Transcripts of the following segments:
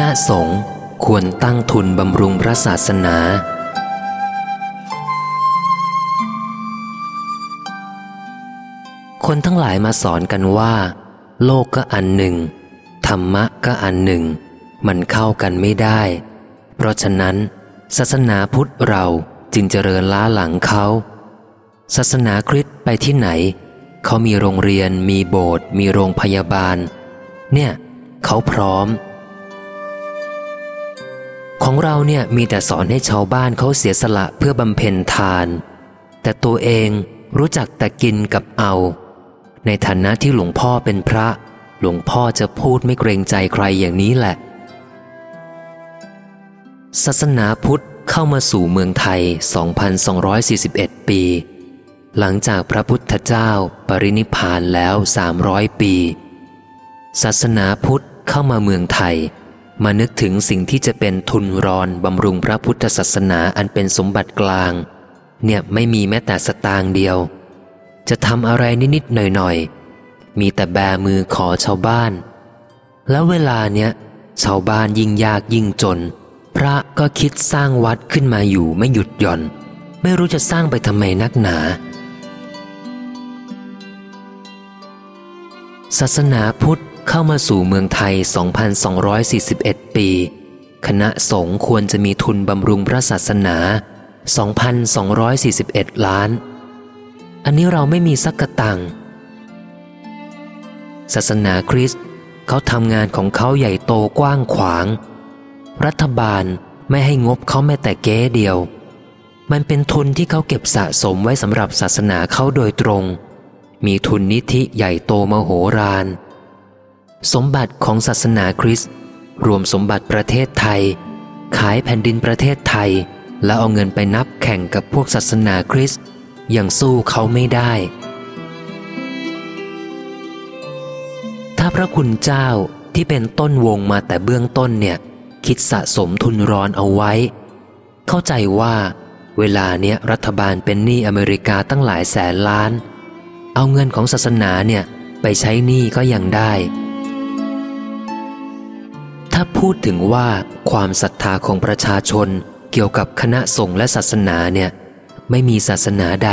ณะสงฆ์ควรตั้งทุนบำรุงพระศาสนา คนทั้งหลายมาสอนกันว่า โลกก็อันหนึ่ง ธรรมะก็อันหนึ่ง มันเข้ากันไม่ได้ เพราะฉะนั้น ศาสนาพุทธเราจึงเจริญล้าหลังเขาศาสนาคริสต์ไปที่ไหน เขามีโรงเรียน มีโบสถ์มีโรงพยาบาล เนี่ย เขาพร้อม ของเราเนี่ยมีแต่สอนให้ชาวบ้านเขาเสียสละเพื่อบำเพ็ญทาน แต่ตัวเองรู้จักแต่กินกับเอา ในฐานะที่หลวงพ่อเป็นพระ หลวงพ่อจะพูดไม่เกรงใจใครอย่างนี้แหละ ศาสนาพุทธเข้ามาสู่เมืองไทย 2,241 ปี หลังจากพระพุทธเจ้าปรินิพานแล้ว 300 ปี ศาสนาพุทธเข้ามาเมืองไทย มานึกถึงสิ่งที่จะเป็นทุนรอนบำรุงพระพุทธศาสนาอันเป็นสมบัติกลาง เนี่ยไม่มีแม้แต่สตางค์เดียว จะทำอะไรนิดๆหน่อยๆ มีแต่แบมือขอชาวบ้าน แล้วเวลาเนี้ยชาวบ้านยิ่งยากยิ่งจน พระก็คิดสร้างวัดขึ้นมาอยู่ไม่หยุดหย่อน ไม่รู้จะสร้างไปทำไมนักหนา ศาสนาพุทธ เข้ามาสู่เมืองไทย 2,241 ปี คณะสงฆ์ควรจะมีทุนบำรุงพระศาสนา 2,241 ล้าน อันนี้เราไม่มีสักกตังศาสนาคริสต์เขาทำงานของเขาใหญ่โตกว้างขวาง รัฐบาลไม่ให้งบเขาแม้แต่เก้เดียว มันเป็นทุนที่เขาเก็บสะสมไว้สำหรับศาสนาเขาโดยตรง มีทุนนิธิใหญ่โตมโหฬาร สมบัติของศาสนาคริสต์รวมสมบัติประเทศไทย ขายแผ่นดินประเทศไทย แล้วเอาเงินไปนับแข่งกับพวกศาสนาคริสต์ยังสู้เขาไม่ได้ ถ้าพระคุณเจ้าที่เป็นต้นวงมาแต่เบื้องต้นเนี่ยคิดสะสมทุนรอนเอาไว้ เข้าใจว่าเวลาเนี้ยรัฐบาลเป็นหนี้อเมริกาตั้งหลายแสนล้าน เอาเงินของศาสนาเนี่ยไปใช้หนี้ก็ยังได้ พูดถึงว่าความศรัทธาของประชาชนเกี่ยวกับคณะสงฆ์และศาสนาเนี่ยไม่มีศาสนาใด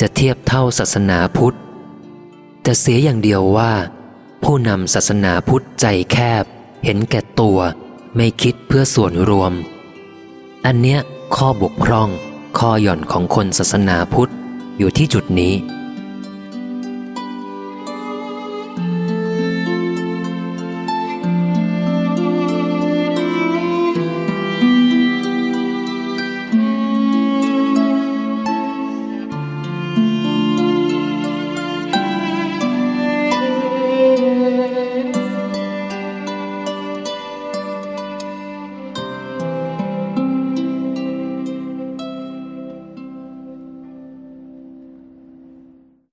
จะเทียบเท่าศาสนาพุทธ แต่เสียอย่างเดียวว่า ผู้นำศาสนาพุทธใจแคบ เห็นแก่ตัว ไม่คิดเพื่อส่วนรวม อันเนี้ยข้อบกพร่อง ข้อหย่อนของคนศาสนาพุทธอยู่ที่จุดนี้